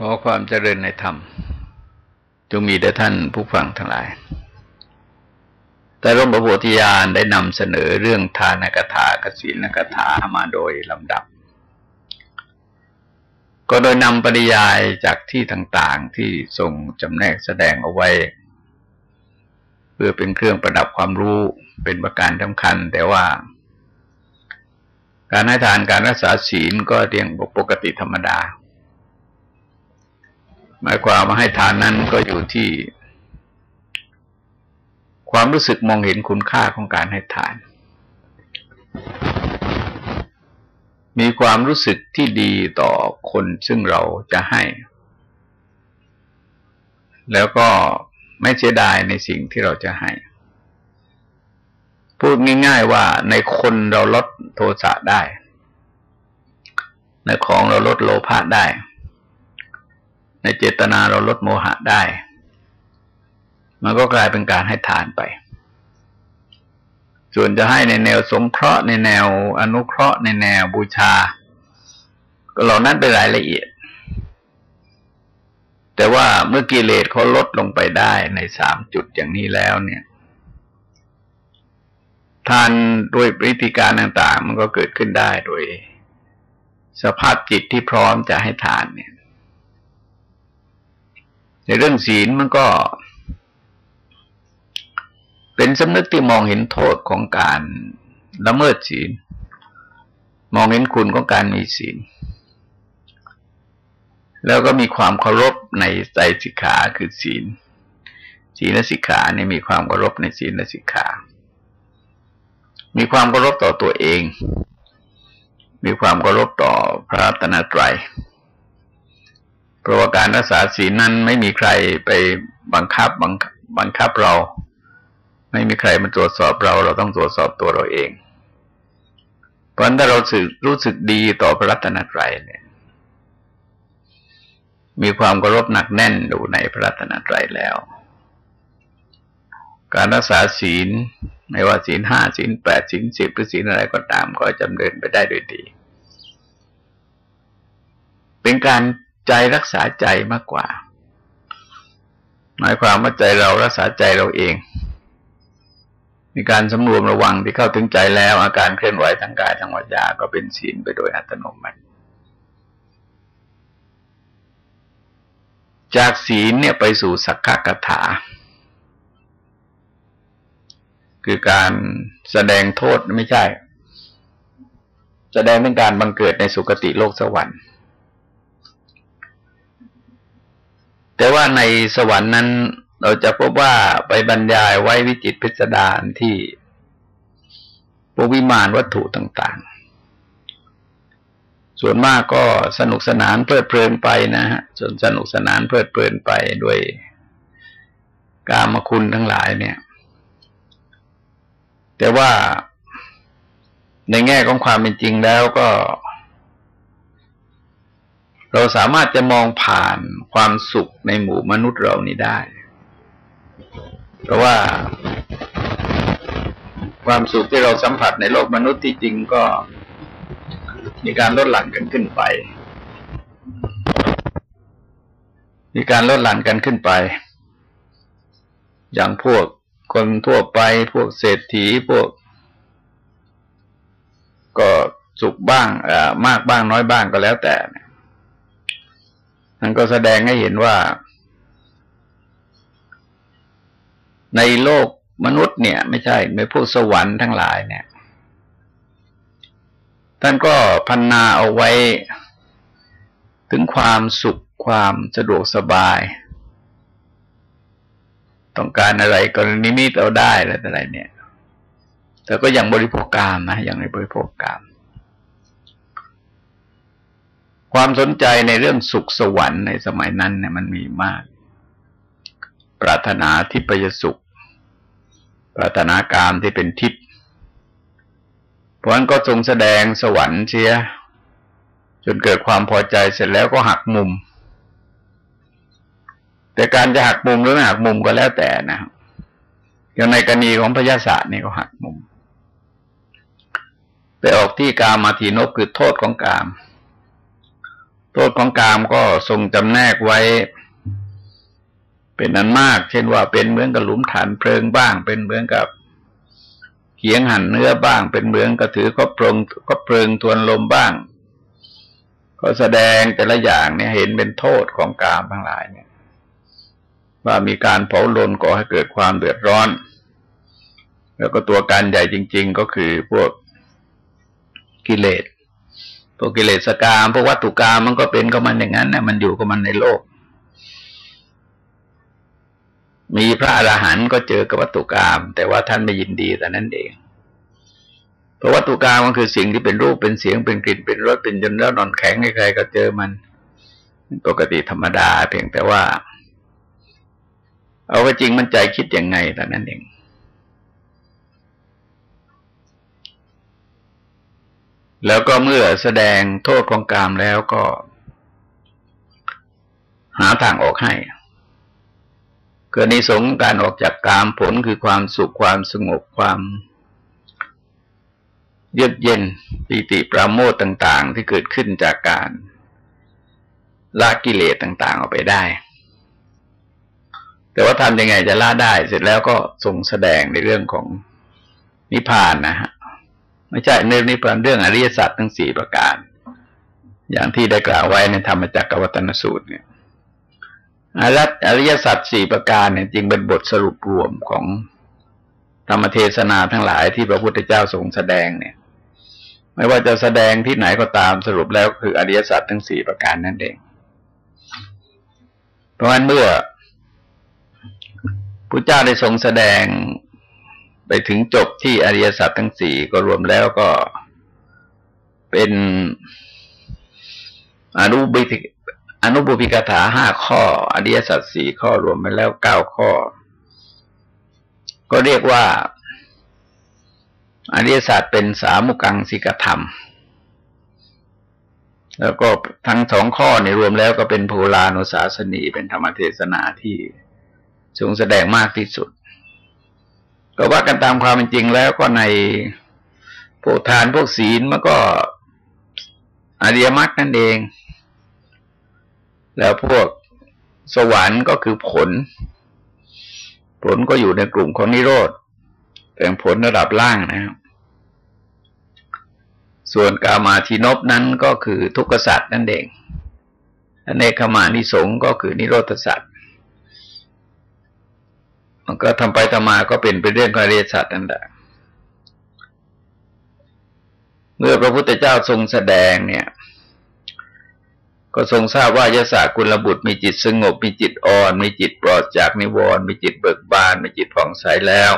ขอความเจริญในธรรม จงมีแด่ท่านผู้ฟังทั้งหลาย แต่ร่มพระโพธิญาณได้นำเสนอเรื่องทานกถากสินกถามาโดยลำดับ ก็โดยนำปริยายจากที่ต่างๆที่ทรงจำแนกแสดงเอาไว้ เพื่อเป็นเครื่องประดับความรู้เป็นประการสำคัญ แต่ว่า การให้ทานการรักษาศีลก็เรียงปกติธรรมดา หมายความมาให้ทานนั้นก็อยู่ที่ ความรู้สึกมองเห็นคุณค่าของการให้ทาน มีความรู้สึกที่ดีต่อคนซึ่งเราจะให้ แล้วก็ไม่เสียดายในสิ่งที่เราจะให้ พูดง่ายๆว่าในคนเราลดโทสะได้ ในของเราลดโลภะได้ ในเจตนาเราลดโมหะได้ มันก็กลายเป็นการให้ทานไป ส่วนจะให้ในแนวสงเคราะห์ในแนวอนุเคราะห์ในแนวบูชา ก็เหล่านั้นเป็นรายละเอียด แต่ว่าเมื่อกิเลสเขาลดลงไปได้ในสามจุดอย่างนี้แล้วเนี่ย ทานด้วยวิธีการต่าง ๆ มันก็เกิดขึ้นได้โดย สภาพจิตที่พร้อมจะให้ทานเนี่ย ในเรื่องศีลมันก็ เป็นสำนึกที่มองเห็นโทษของการละเมิดศีล มองเห็นคุณของการมีศีล แล้วก็มีความเคารพในใจสิกขาคือศีล ศีลสิกขาเนี่ยมีความเคารพในศีลสิกขา มีความเคารพต่อตัวเอง มีความเคารพต่อพระตนตรัย เพราะว่าการรักษาศีลนั้นไม่มีใครไปบังคับบังบังคับเรา ไม่มีใครมาตรวจสอบเรา เราต้องตรวจสอบตัวเราเอง เพราะถ้าเราสึกรู้สึกดีต่อพระรัตนตรัยเนี่ย มีความเคารพหนักแน่นดูในพระรัตนตรัยแล้ว การรักษาศีลไม่ว่าศีลห้าศีลแปดศีลสิบหรือศีลอะไรก็ตามก็จำเดินไปได้โดยดี เป็นการ ใจรักษาใจมากกว่า หมายความว่าใจเรารักษาใจเราเอง มีการสำรวมระวังที่เข้าถึงใจแล้ว อาการเคลื่อนไหวทางกายทางวาจาก็เป็นศีลไปโดยอัตโนมัติจากศีลเนี่ยไปสู่สักขะกถา คือการแสดงโทษไม่ใช่ แสดงเป็นการบังเกิดในสุคติโลกสวรรค์ แต่ว่าในสวรรค์นั้นเราจะพบว่าไปบรรยายไว้วิจิตพิสดารที่ปวิมานวัตถุต่างๆ ส่วนมากก็สนุกสนานเพลิดเพลินไปนะฮะส่วนสนุกสนานเพลิดเพลินไปด้วยกามคุณทั้งหลายเนี่ย แต่ว่าในแง่ของความเป็นจริงแล้วก็ เราสามารถจะมองผ่านความสุขในหมู่มนุษย์เรานี้ได้ เพราะว่าความสุขที่เราสัมผัสในโลกมนุษย์ที่จริงก็มีการลดหลั่นกันขึ้นไป มีการลดหลั่นกันขึ้นไป อย่างพวกคนทั่วไปพวกเศรษฐีพวก ก็สุขบ้างมากบ้างน้อยบ้างก็แล้วแต่นั่ นก็แสดงให้เห็นว่า ในโลกมนุษย์เนี่ย ไม่ใช่ในพวกสวรรค์ทั้งหลายเนี่ย ท่านก็พันนาเอาไว้ ถึงความสุขความสะดวกสบาย ต้องการอะไรก็นิมิตเอาได้อะไรเนี่ย แต่ก็ยังบริโภคกามนะยังในบริโภคกาม ความสนใจในเรื่องสุขสวรรค์ในสมัยนั้นเนี่ยมันมีมาก ปรารถนาทิพยสุข ปรารถนากามที่เป็นทิพย์เพราะนั้นก็ทรงแสดงสวรรค์เชียจนเกิดความพอใจเสร็จแล้วก็หักมุม แต่การจะหักมุมหรือไม่หักมุมก็แล้วแต่นะครับอย่างในกรณีของพยาศาสตร์นี่ก็หักมุม ไปออกที่กามาทีนกคือโทษของกาม โทษของกามก็ทรงจำแนกไว้ เป็นนันมาก เช่นว่าเป็นเหมือนกับหลุมฐานเพลิงบ้าง เป็นเหมือนกับเขียงหั่นเนื้อบ้าง เป็นเหมือนกับถือก็เพลิงก็เพลิงทวนลมบ้าง ก็แสดงแต่ละอย่างเนี่ยเห็นเป็นโทษของกามทั้งหลายเนี่ย ว่ามีการเผาลนก่อให้เกิดความเดือดร้อน แล้วก็ตัวการใหญ่จริง ๆ ก็คือพวกกิเลส พวกกิเลสกามพวกวัตถุกรรมมันก็เป็นก็มันอย่างนั้นนะมันอยู่กับมันในโลก มีพระอรหันต์ก็เจอกับวัตถุกรรมแต่ว่าท่านไม่ยินดีแต่นั้นเอง เพราะวัตถุกรรมมันคือสิ่งที่เป็นรูปเป็นเสียงเป็นกลิ่นเป็นรสเป็นจนแล้วนอนแข็งใครๆก็เจอมัน ปกติธรรมดาเพียงแต่ว่า เอาว่าจริงมันใจคิดยังไงแต่นั้นเอง แล้วก็เมื่อแสดงโทษของกามแล้วก็ หาทางออกให้เกิดนิสงการออกจากกามผลคือความสุขความสงบความเยือกเย็นปีติปราโมทต่าง ๆ ที่เกิดขึ้นจากการละกิเลสต่าง ๆ ออกไปได้ แต่ว่าทำยังไงจะละได้ เสร็จแล้วก็ทรงแสดงในเรื่องของนิพพานนะฮะ ไม่ใช่เรื่องนี้เป็นเรื่องอริยสัจทั้งสี่ประการ อย่างที่ได้กล่าวไว้ในธรรมจักรวัตนสูตรเนี่ยอรัตอริยสัจสี่ประการเนี่ยจริงเป็นบทสรุปรวมของธรรมเทศนาทั้งหลายที่พระพุทธเจ้าทรงแสดงเนี่ย ไม่ว่าจะแสดงที่ไหนก็ตามสรุปแล้วคืออริยสัจทั้งสี่ประการนั่นเอง เพราะฉะนั้นเมื่อพระเจ้าได้ทรงแสดง ไปถึงจบที่อริยสัจทั้งสี่ก็รวมแล้วก็เป็นอนุบิอนุบุพิกถาห้าข้อ อริยสัจสี่ข้อรวมไปแล้วเก้าข้อ ก็เรียกว่า อริยสัจเป็นสามุกังสิกธรรม แล้วก็ทั้งสองข้อในรวมแล้วก็เป็นภูลานุสาสนีเป็นธรรมเทศนาที่ทรงแสดงมากที่สุด ก็ว่ากันตามความเป็นจริงแล้วก็ในพวกทานพวกศีลมันก็อริยมรรคนั่นเอง แล้วพวกสวรรค์ก็คือผล ผลก็อยู่ในกลุ่มของนิโรธเป็นผลระดับล่างนะครับ ส่วนกามาทีนบนั้นก็คือทุกขสัตว์นั่นเองอเนกขมานิสงก็คือนิโรธสัตว์ มันก็ทำไปทำมาก็เป็นเป็นเรื่องของเรียสัตว์นั่นแหละเมื่อพระพุทธเจ้าทรงแสดงเนี่ย ก็ทรงทราบว่ายศกุลบุตรมีจิตสงบ มีจิตอ่อน มีจิตปลอดจากนิวรณ์มีจิตเบิกบาน มีจิตผ่องใสแล้ว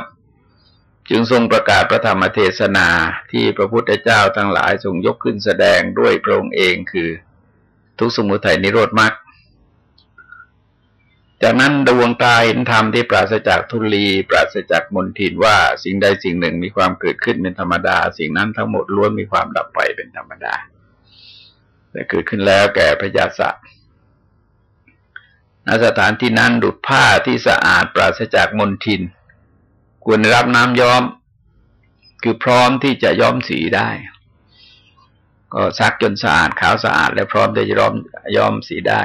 จึงทรงประกาศพระธรรมเทศนาที่พระพุทธเจ้าทั้งหลายทรงยกขึ้นแสดงด้วยพระองค์เองคือ ทุกสมุทัยนิโรธมรรค จากนั้นดวงตาเห็นธรรมที่ปราศจากทุลี ปราศจากมนทินว่าสิ่งใดสิ่งหนึ่งมีความเกิดขึ้นเป็นธรรมดา สิ่งนั้นทั้งหมดล้วนมีความดับไปเป็นธรรมดาแต่เกิดขึ้นแล้วแก่พระยาศะณสถานที่นั้นดุดผ้าที่สะอาดปราศจากมนทิน ควรรับน้ำย้อม คือพร้อมที่จะย้อมสีได้ ก็ซักจนสะอาดขาวสะอาด และพร้อมที่จะย้อมย้อมสีได้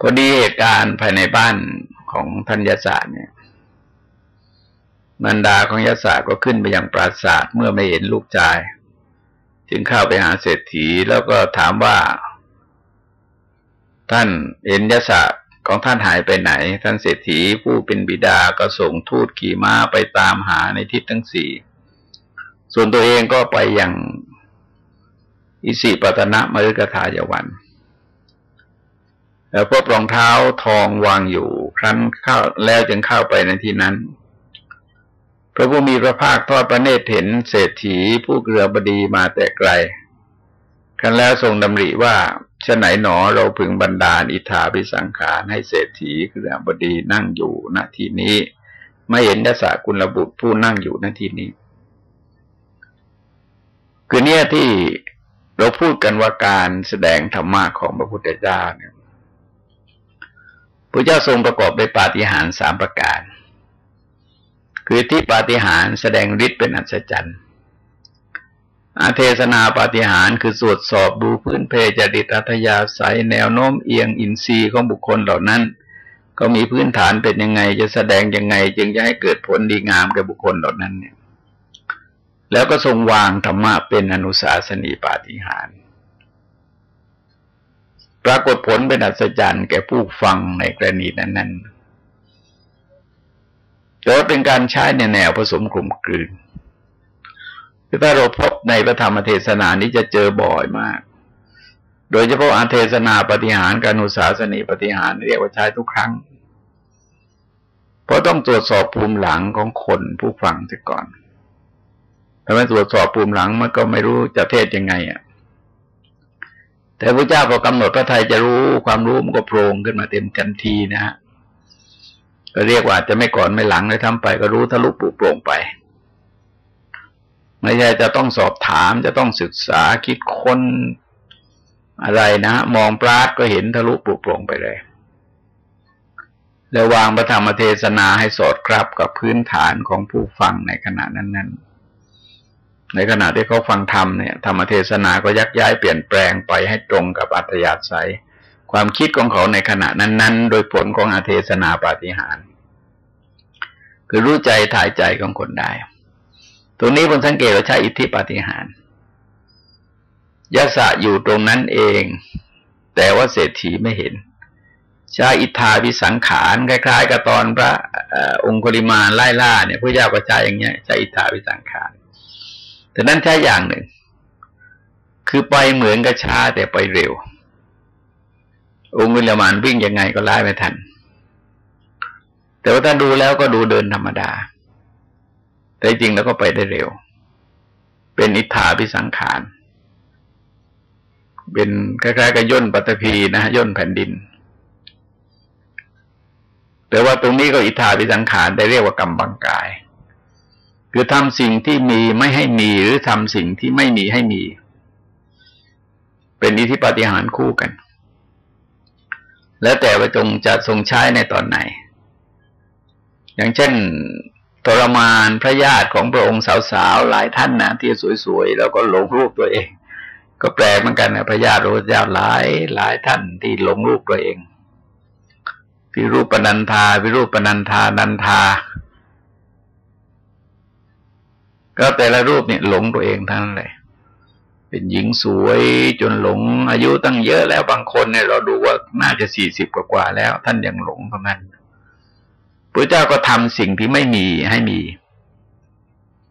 พอดีเหตุการณ์ภายในบ้านของท่านยศาเนี่ยมันดาของยศาก็ขึ้นไปยังปราสาทเมื่อไม่เห็นลูกชาย จึงเข้าไปหาเศรษฐีแล้วก็ถามว่า ท่านเห็นยศาของท่านหายไปไหน ท่านเศรษฐีผู้เป็นบิดาก็ส่งทูตขี่ม้าไปตามหาในทิศทั้งสี่ส่วนตัวเองก็ไปอยังอิสิปตนะมฤกทายวัน แล้วพบรองเท้าทองวางอยู่ ครั้นเข้าแล้วจึงเข้าไปในที่นั้น พระผู้มีพระภาคทอดพระเนตรเห็นเศรษฐีผู้เกลือบดีมาแต่ไกลครั้นแล้วทรงดำริว่าชะไหนหนอเราพึงบันดาลอิทธาพิสังขารให้เศรษฐีเกลือบดีนั่งอยู่ณที่นี้ ไม่เห็นยศกุลบุตรผู้นั่งอยู่ณที่นี้ คือเนี่ยที่เราพูดกันว่าการแสดงธรรมะของพระพุทธเจ้าเนี่ย พระเจ้าทรงประกอบด้วยปาฏิหาริย์สามประการ คือที่ปาฏิหาริย์แสดงฤทธิ์เป็นอัศจรรย์อาเทศนาปาฏิหาริคือตรวจสอบดูพื้นเพจริตอัธยาศัยแนวโน้มเอียงอินทรีย์ของบุคคลเหล่านั้น ก็มีพื้นฐานเป็นยังไงจะแสดงยังไง จึงจะให้เกิดผลดีงามแก่บุคคลเหล่านั้นเนี่ย แล้วก็ทรงวางธรรมะเป็นอนุสาสนีปาฏิหารป รากฏผลเป็นอัศจรรย์แก่ผู้ฟังในกรณีนั้นๆแต่ว่าเป็นการใช้ในแนวผสมกลุ่มกลืนคือถ้าเราพบในพระธรรมเทศนานี้จะเจอบ่อยมาก โดยเฉพาะอันเทศนาปฏิหารการนุสาสนีปฏิหารเรียกว่าใช้ทุกครั้ง เพราะต้องตรวจสอบภูมิหลังของคนผู้ฟังเสียก่อนถ้าไม่ตรวจสอบภูมิหลังมันก็ไม่รู้จะเทศยังไงอะ แต่พระเจ้าพอกำหนดพระไทยจะรู้ความรู้มันก็โปร่งขึ้นมาเต็มกันทีนะฮะก็เรียกว่าจะไม่ก่อนไม่หลังเลยทำไปก็รู้ทะลุปุโปร่งไปไม่ใช่จะต้องสอบถามจะต้องศึกษาคิดค้นอะไรนะ มองปราดก็เห็นทะลุปลุกปลงไปเลย แล้ววางพระธรรมเทศนาให้สอดครับกับพื้นฐานของผู้ฟังในขณะนั้นๆ ในขณะที่เขาฟังธรรมเนี่ยธรรมเทศนาก็ยักย้ายเปลี่ยนแปลงไปให้ตรงกับอัตยาศัย ความคิดของเขาในขณะนั้น ๆ โดยผลของอาเทศนาปาฏิหาร คือรู้ใจถ่ายใจของคนได้ ตรงนี้ผมสังเกตว่าใช้อิทธิปาฏิหารยะสะอยู่ตรงนั้นเอง แต่ว่าเศรษฐีไม่เห็นใช้อิทธาพิสังขารคล้าย ๆ กับตอนพระองคุลิมาไล่ล่าเนี่ยพระเจ้าก็ใช้อย่างเงี้ยใช้อิทธาพิสังขาร แต่นั้นใช้อย่างหนึ่ง คือไปเหมือนกับช้าแต่ไปเร็ว องคุลิมานวิ่งยังไงก็ไล่ไม่ทัน แต่ว่าถ้าดูแล้วก็ดูเดินธรรมดา แต่จริงแล้วก็ไปได้เร็ว เป็นอิทธาพิสังขารเป็นคล้ายๆกับย่นปัตภีนะย่นแผ่นดิน แต่ว่าตรงนี้ก็อิทธาพิสังขารได้เรียกว่ากรรมบังกาย คือทำสิ่งที่มีไม่ให้มีหรือทำสิ่งที่ไม่มีให้มี เป็นอิทธิปฏิหารคู่กัน แล้วแต่ว่าจงจะทรงใช้ในตอนไหน อย่างเช่นทรมานพระญาติของพระองค์สาวๆหลายท่านนะที่สวยๆแล้วก็หลงรูปตัวเอง ก็แปลเหมือนกันนะพระญาติพระเจ้าหลายหลายท่านที่หลงรูปตัวเองวิรูปปนันทาวิรูปปนันทานันทา ก็แต่ละรูปเนี่ยหลงตัวเองทั้งนั้นเลยเป็นหญิงสวยจนหลงอายุตั้งเยอะแล้วบางคนเนี่ยเราดูว่าน่าจะสี่สิบกว่าแล้ว ท่านยังหลงประมาณพระเจ้าก็ทำสิ่งที่ไม่มีให้มี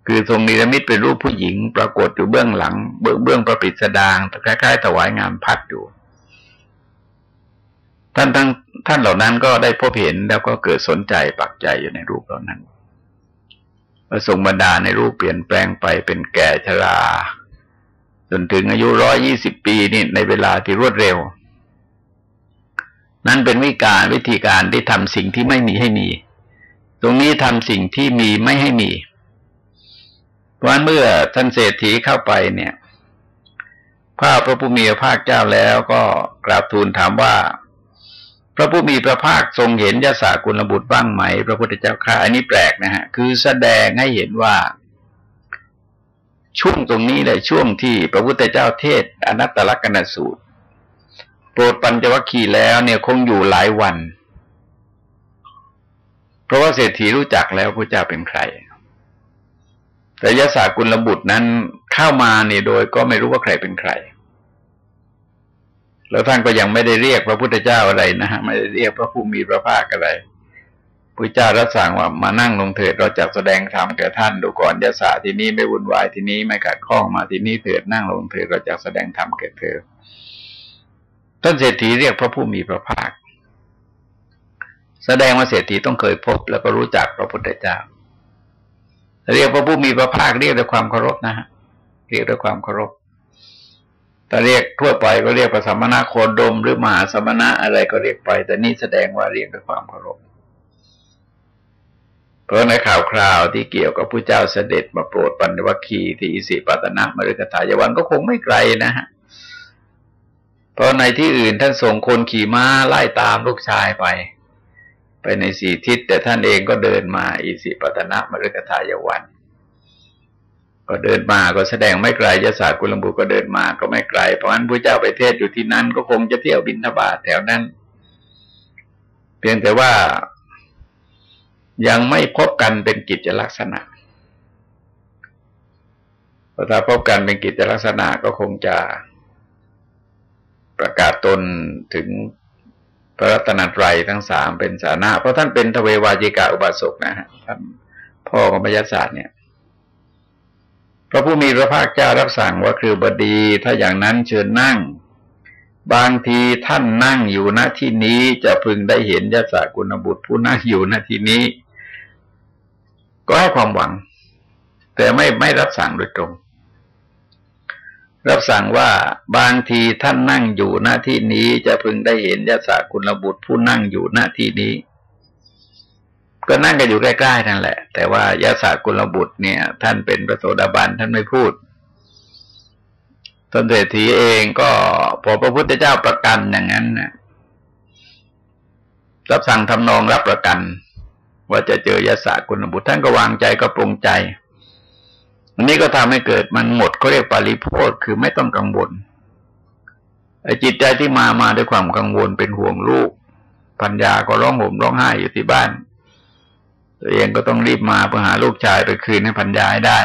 คือทรงนิรมิตเป็นรูปผู้หญิง ปรากฏอยู่เบื้องหลัง เบื้องเบื้องประปิดสดางคล้ายๆถวายงานพัดอยู่ ท่านทั้งท่านเหล่านั้นก็ได้พบเห็นแล้วก็เกิดสนใจปักใจอยู่ในรูปเหล่านั้น ประสงบรรดาในรูปเปลี่ยนแปลงไปเป็นแก่ชรา จนถึงอายุร้อยี่สิบปีนี่ในเวลาที่รวดเร็ว นั้นเป็นวิการวิธีการที่ทำสิ่งที่ไม่มีให้มี ตรงนี้ทำสิ่งที่มีไม่ให้มี เพราะเมื่อท่านเศรษฐีเข้าไปเนี่ย พระพระผู้มีพระภาคเจ้าแล้วก็กราบทูลถามว่า พระผู้มีพระภาคทรงเห็นยาสากุลบุตรบ้างไหม พระพุทธเจ้าค่ะอันนี้แปลกนะฮะ คือแสดงให้เห็นว่า ช่วงตรงนี้เลยช่วงที่พระพุทธเจ้าเทศอนัตตลกนสูตร โปรดปัญจวัคคีย์แล้วเนี่ยคงอยู่หลายวัน เพราะว่าเศรษฐีรู้จักแล้วพระเจ้าเป็นใคร แต่ยศากุลบุตรนั้นเข้ามาเนี่ยโดยก็ไม่รู้ว่าใครเป็นใคร แล้วท่านก็ยังไม่ได้เรียกพระพุทธเจ้าอะไรนะฮะไม่ได้เรียกพระผู้มีพระภาคอะไรพระเจ้ารับสั่งว่ามานั่งลงเถิดเราจะแสดงธรรมแก่ท่านดูก่อนยศาที่นี้ไม่วุ่นวายที่นี้ไม่ขัดข้องมาที่นี้เถิดนั่งลงเถิดเราจะแสดงธรรมแก่เธอท่านเศรษฐีเรียกพระผู้มีพระภาค แสดงว่าเศรษฐีต้องเคยพบ แล้วก็รู้จักพระพุทธเจ้า เรียกพระผู้มีพระภาคเรียกด้วยความเคารพนะฮะเรียกด้วยความเคารพ แต่เรียกทั่วไปก็เรียกพระสมณะโคดม หรือมหาสมณะอะไรก็เรียกไป แต่นี่แสดงว่าเรียกด้วยความเคารพเพราะในข่าวคราวที่เกี่ยวกับผู้เจ้าเสด็จมาโปรดปัญญวัคคีที่อิสิปตนะมฤคทายวันก็คงไม่ไกลนะฮะเพราะในที่อื่นท่านส่งคนขี่ม้าไล่ตามลูกชายไป ไปในสี่ทิศแต่ท่านเองก็เดินมาอิสิปตนะมฤคทายวัน ก็เดินมาก็แสดงไม่ไกลยศาสกุลบุก็เดินมาก็ไม่ไกล เพราะฉะนั้นพระเจ้าไปเทศอยู่ที่นั้น ก็คงจะเที่ยวบินทบาทแถวนั้น เพียงแต่ว่ายังไม่พบกันเป็นกิจลักษณะพอถ้าพบกันเป็นกิจลักษณะก็คงจะประกาศตนถึงพระรัตนตรัยทั้งสามเป็นสานะ เพราะท่านเป็นทเววาจิกาอุบาสกนะฮะท่านพ่อของพยาศาสตร์เนี่ย พระผู้มีพระภาคเจ้ารับสั่งว่าคือบดีถ้าอย่างนั้นเชิญนั่ง บางทีท่านนั่งอยู่ณที่นี้จะพึงได้เห็นยศกุณบุตรผู้นั่งอยู่ณที่นี้ ก็ให้ความหวัง แต่ไม่ไม่รับสั่งโดยตรง รับสั่งว่าบางทีท่านนั่งอยู่หน้าที่นี้จะพึงได้เห็นยศคุณบุตรผู้นั่งอยู่หน้าที่นี้ ก็นั่งกันอยู่ใกล้ๆนั่นแหละ แต่ว่ายศกุลบุตรเนี่ย ท่านเป็นพระโสดาบันท่านไม่พูดตนเศรษฐีเองก็พอพระพุทธเจ้าประกันอย่างนั้นนะรับสั่งทำนองรับประกัน ว่าจะเจอยศกุลบุตรท่านก็วางใจก็ปรงใจอันนี้ก็ทำให้เกิดมันหมดเขาเรียกปาริโพธคือไม่ต้องกังวลไอ้จิตใจที่มามาด้วยความกังวลเป็นห่วงลูกปัญญาก็ร้องห่มร้องไห้อยู่ที่บ้าน ตัวเองก็ต้องรีบมาเพื่อหาลูกชายไปคืนให้ปัญญาให้ได้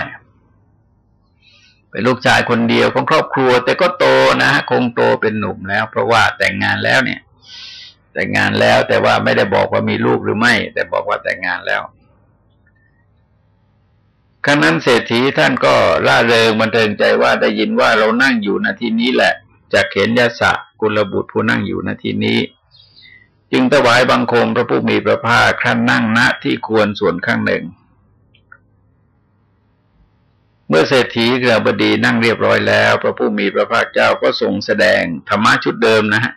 เป็นลูกชายคนเดียวของครอบครัว แต่ก็โตนะฮะคงโตเป็นหนุ่มแล้ว เพราะว่าแต่งงานแล้วเนี่ย แต่งงานแล้วแต่ว่าไม่ได้บอกว่ามีลูกหรือไม่ แต่บอกว่าแต่งงานแล้วครั้งนั้นเศรษฐีท่านก็ล่าเริงบันเทิงใจว่าได้ยินว่าเรานั่งอยู่ณที่นี้แหละจากเห็นยาสะกุลบุตรผู้นั่งอยู่ณที่นี้ จึงถวายบังคมพระผู้มีพระภาคขั้นนั่งณที่ควรส่วนข้างหนึ่ง เมื่อเศรษฐีเกลือบดีนั่งเรียบร้อยแล้ว พระผู้มีพระภาคเจ้าก็ทรงแสดงธรรมะชุดเดิมนะฮะ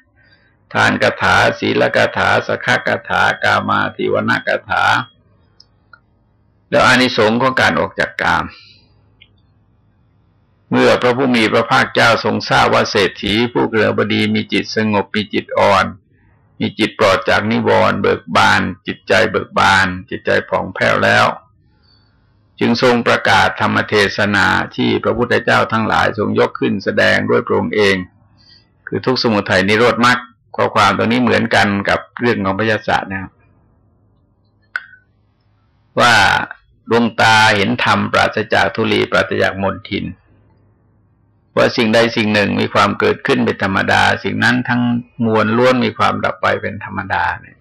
ทานกถาศีลกถาสกกถากามาทิวนกถา แล้วอานิสงส์ของการออกจากกาม เมื่อพระผู้มีพระภาคเจ้าทรงทราบว่าเศรษฐีผู้เกลือบดีมีจิตสงบมีจิตอ่อน มีจิตปลอดจากนิวรณ์เบิกบาน จิตใจเบิกบาน จิตใจผ่องแผ้วแล้ว จึงทรงประกาศธรรมเทศนาที่พระพุทธเจ้าทั้งหลายทรงยกขึ้นแสดงด้วยพระองค์เอง คือทุกสมุทัยนิโรธมรรคข้อความตรงนี้เหมือนกันกับเรื่องของพยาศาสตร์นะครับว่าดวงตาเห็นธรรมปราศจากทุลีปราศจากมนทิน ว่าสิ่งใดสิ่งหนึ่งมีความเกิดขึ้นเป็นธรรมดา สิ่งนั้นทั้งมวลล้วนมีความดับไปเป็นธรรมดาเนี่ย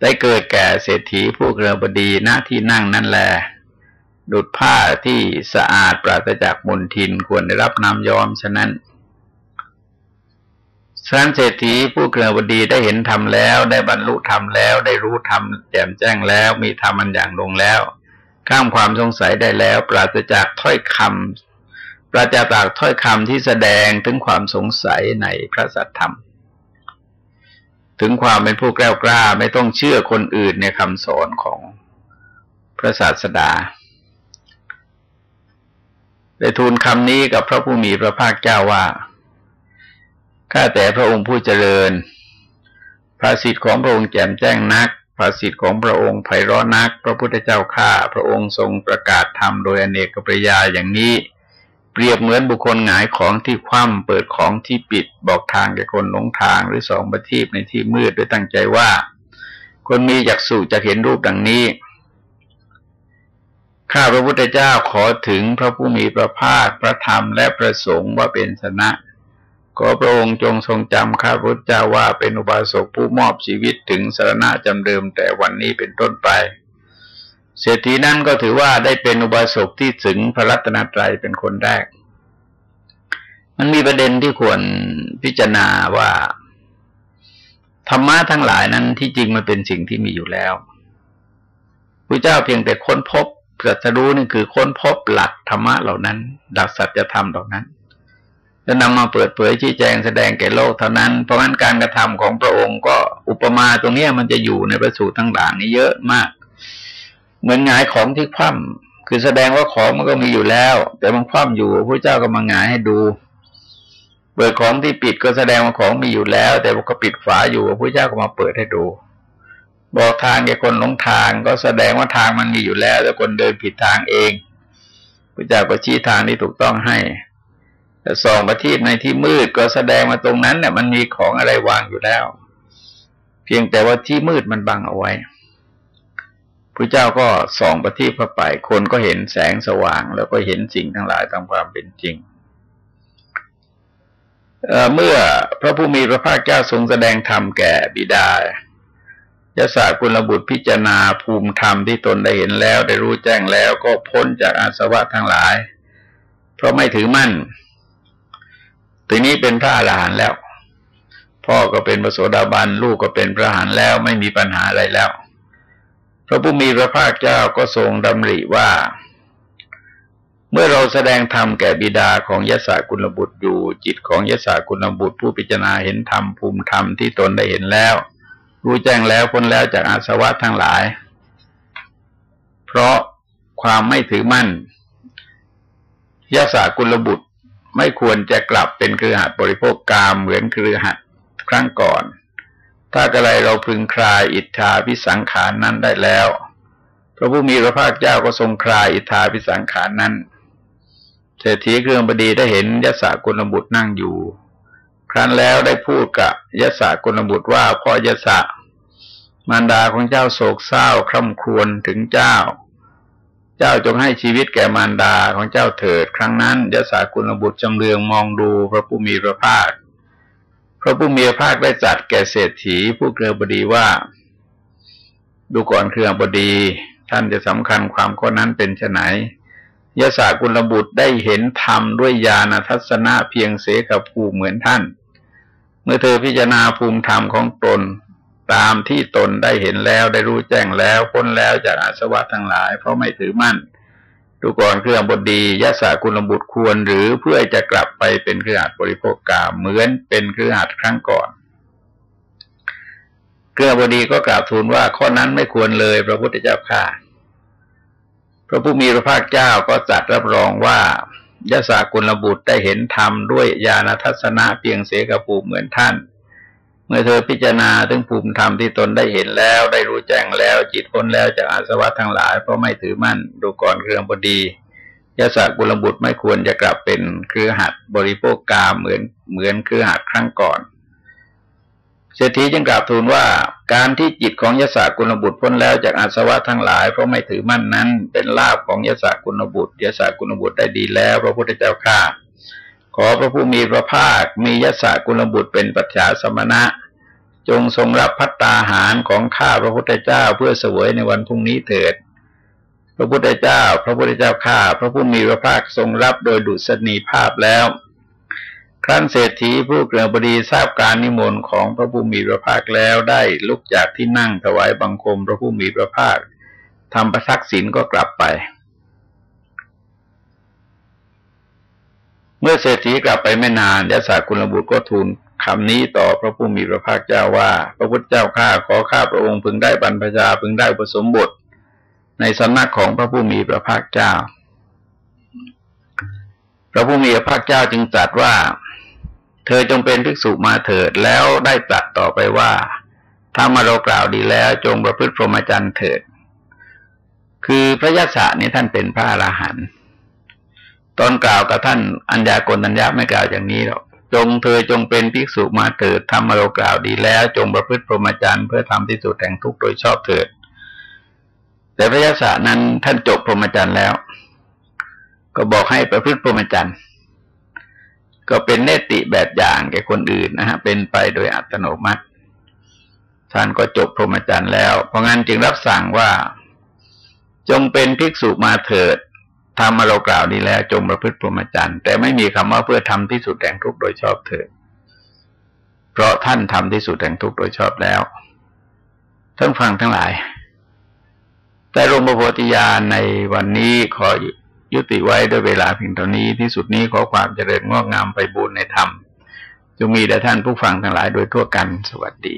ได้เกิดแก่เศรษฐีผู้เกลือบดีหน้าที่นั่งนั่นแหละดุดผ้าที่สะอาดปราศจากมลทินควรได้รับน้ำย้อมฉะนั้นสร้างเศรษฐีผู้เกลือบดีได้เห็นธรรมแล้ว ได้บรรลุธรรมแล้ว ได้รู้ธรรมแจ่มแจ้งแล้ว มีธรรมอันอย่างลงแล้ว ข้ามความสงสัยได้แล้ว ปราศจากถ้อยคำ ปราศจากถ้อยคำที่แสดงถึงความสงสัยในพระสัทธรรม ถึงความเป็นผู้กล้ากล้าไม่ต้องเชื่อคนอื่นในคำสอนของพระศาสดาได้ทูลคำนี้กับพระผู้มีพระภาคเจ้าว่าข้าแต่พระองค์ผู้เจริญพระสิทธิของพระองค์แจ่มแจ้งนักพระสิทธิของพระองค์ไพเราะนัก พระพุทธเจ้าข้าพระองค์ทรงประกาศธรรมโดยอเนกปริยาอย่างนี้ เปรียบเหมือนบุคคลหงายของที่คว่ำเปิดของที่ปิดบอกทางแก่คนหลงทางหรือสองประทีปในที่มืดด้วยตั้งใจว่า คนมีอยากสู่จะเห็นรูปดังนี้ข้าพระพุทธเจ้าขอถึงพระผู้มีพระภาคพระธรรมและพระสงฆ์ว่าเป็นสนะขอพระองค์จงทรงจำข้าพุทธเจ้าว่าเป็นอุบาสกผู้มอบชีวิตถึงสารณะจำเดิมแต่วันนี้เป็นต้นไป เศรษฐีนั้นก็ถือว่าได้เป็นอุบาสกที่ถึงพระรัตนตรัยเป็นคนแรก มันมีประเด็นที่ควรพิจารณาว่า ธรรมะทั้งหลายนั้นที่จริงมันเป็นสิ่งที่มีอยู่แล้วพระเจ้าเพียงแต่ค้นพบตรัสรู้นี่คือค้นพบหลักธรรมะเหล่านั้น หลักสัจธรรมเหล่านั้นจะนำมาเปิดเผยชี้แจงแสดงแก่โลกเท่านั้น เพราะงั้นการกระทำของพระองค์ก็อุปมาตรงนี้มันจะอยู่ในประสูตรทั้งหลางนี้เยอะมาก เหมือนงายของที่คว่ำคือแสดงว่าของมันก็มีอยู่แล้ว แต่มันคว่ำอยู่พระเจ้าก็มางายให้ดูเปิดของที่ปิดก็แสดงว่าของมีอยู่แล้ว แต่ก็ปิดฝาอยู่พระเจ้าก็มาเปิดให้ดู บอกทางแก่คนหลงทางก็แสดงว่าทางมันมีอยู่แล้ว แต่คนเดินผิดทางเองพระเจ้าก็ชี้ทางที่ถูกต้องให้แต่ส่องประทีปในที่มืดก็แสดงมาตรงนั้นเนี่ยมันมีของอะไรวางอยู่แล้ว เพียงแต่ว่าที่มืดมันบังเอาไว้ พระเจ้าก็ส่องประทีปเข้าไป คนก็เห็นแสงสว่าง แล้วก็เห็นสิ่งทั้งหลายตามความเป็นจริงเเมื่อพระผู้มีพระภาคเจ้าทรงแสดงธรรมแก่บิดายศากุลบุตรพิจารณาภูมิธรรมที่ตนได้เห็นแล้ว ได้รู้แจ้งแล้วก็พ้นจากอาสวะทั้งหลาย เพราะไม่ถือมั่นทีนี้เป็นพระอรหันต์แล้ว พ่อก็เป็นพระโสดาบัน ลูกก็เป็นพระอรหันต์แล้วไม่มีปัญหาอะไรแล้ว ระผู้มีพระภาคเจ้าก็ทรงดำริว่า เมื่อเราแสดงธรรมแก่บิดาของยศกุลบุตรอยู่ จิตของยศกุลบุตร ผู้พิจารณาเห็นธรรมภูมิธรรมที่ตนได้เห็นแล้ว รู้แจ้งแล้วพ้นแล้วจากอาสวะทั้งหลาย เพราะความไม่ถือมั่นยาสากุลบุตรไม่ควรจะกลับเป็นคือหัดบริโภคกามเหมือนคือหัดครั้งก่อน ถ้ากระไรเราพึงคลายอิทธาพิสังขารนั้นได้แล้ว พระผู้มีพระภาคเจ้าก็ทรงคลายอิทธาพิสังขารนั้นเศรษฐีเครื่องบดีได้เห็นยศกุลบุตรนั่งอยู่ ครั้นแล้วได้พูดกับยศกุลบุตรว่าพ่อยศมารดาของเจ้าโศกเศร้าคร่ำครวญถึงเจ้า เจ้าจงให้ชีวิตแก่มารดาของเจ้าเถิด ครั้งนั้นยศกุลบุตรจำเรืองมองดูพระผู้มีพระภาค พระผู้มีพระภาคได้จัดแก่เศรษฐีผู้เครือบดีว่า ดูก่อนเครือบดี ท่านจะสำคัญความข้อนั้นเป็นไนยศกุลบุตรได้เห็นธรรมด้วยญาณทัศนะเพียงเสกภูเหมือนท่าน เมื่อเธอพิจารณาภูมิธรรมของตนตามที่ตนได้เห็นแล้วได้รู้แจ้งแล้วพ้นแล้วจากอาสวะทั้งหลาย เพราะไม่ถือมั่น ดูก่อนเครื่องบดียะสากุลบุตรควร หรือเพื่อจะกลับไปเป็นเครือขัดบริโภคกาเหมือนเป็นเครือขัดครั้งก่อน เครือบดีก็กล่าวทูลว่าข้อนั้นไม่ควรเลยพระพุทธเจ้าข้าพระผู้มีพระภาคเจ้าก็จัดรับรองว่ายะสากุลบุตรได้เห็นธรรมด้วยญาณทัศนะเพียงเสกภูเหมือนท่าน เมื่อเธอพิจารณาถึงภูมิธรรมที่ตนได้เห็นแล้ว ได้รู้แจ้งแล้ว จิตพ้นแล้วจากอาสวะทั้งหลายเพราะไม่ถือมั่นดูก่อนเครื่องบดียะสากุลบุตรไม่ควรจะกลับเป็นเครือหัดบริโภคกาเหมือนเหมือนเครือหัดครั้งก่อนเศรษฐีจึงกล่าวทูลว่าการที่จิตของยศกุลบุตรพ้นแล้วจากอาสวะทั้งหลายเพราะไม่ถือมั่นนั้น เป็นลาภของยศกุลบุตรยศกุลบุตรได้ดีแล้วพระพุทธเจ้าข้า ขอพระผู้มีพระภาค มียศกุลบุตรเป็นปัจฉาสมณะ จงทรงรับพัตตาหารของข้าพระพุทธเจ้าเพื่อเสวยในวันพรุ่งนี้เถิด พระพุทธเจ้า พระพุทธเจ้าข้าพระผู้มีพระภาคทรงรับโดยดุษณีภาพแล้ว ครั้นเศรษฐีผู้เกลือบดีทราบการนิมนต์ของพระผู้มีพระภาคแล้วได้ลุกจากที่นั่งถวายบังคมพระผู้มีพระภาคทำประทักษิณก็กลับไป เมื่อเศรษฐีกลับไปไม่นานยศกุลบุตรก็ทูลคำนี้ต่อพระผู้มีพระภาคเจ้าว่า พระพุทธเจ้าข้าขอข้าพระองค์พึงได้บรรพชาพึงได้ประสมบท ในสำนักของพระผู้มีพระภาคเจ้า พระผู้มีพระภาคเจ้าจึงตรัสว่า เธอจงเป็นภิกษุมาเถิดแล้วได้ตรัสต่อไปว่าถ้ามาเรากล่าวดีแล้วจงประพฤติพรหมจรรย์เถิด คือพระยศนี้ท่านเป็นพระอรหันต์ ตอนกล่าวกับท่านอัญญากนัญญาไม่กล่าวอย่างนี้หรอกจงเธอจงเป็นภิกษุมาเถิดทำมาเรากล่าวดีแล้ว จงประพฤติพรหมจรรย์เพื่อทำที่สุดแห่งทุกข์โดยชอบเถิด แต่พระยศนั้นท่านจบพรหมจรรย์แล้ว ก็บอกให้ประพฤติพรหมจรรย์ก็เป็นเนติแบบอย่างแก่คนอื่นนะฮะเป็นไปโดยอัตโนมัติ ท่านก็จบพรหมจรรย์แล้ว เพราะงั้นจึงรับสั่งว่า จงเป็นภิกษุมาเถิด ทำมาเรากล่าวนี้แล้ว จงประพฤติพรหมจรรย์แต่ไม่มีคำว่าเพื่อทำที่สุดแห่งทุกข์โดยชอบเถิดเพราะท่านทำที่สุดแห่งทุกข์โดยชอบแล้วท่านฟังทั้งหลาย แต่หลวงพ่อโพธิญาณในวันนี้ขอยุติไว้ด้วยเวลาเพียงเท่านี้ที่สุดนี้ขอความเจริญงอกงามไปบูรณนธรรมจงมีแด่ท่านผู้ฟังทั้งหลายโดยทั่วกันสวัสดี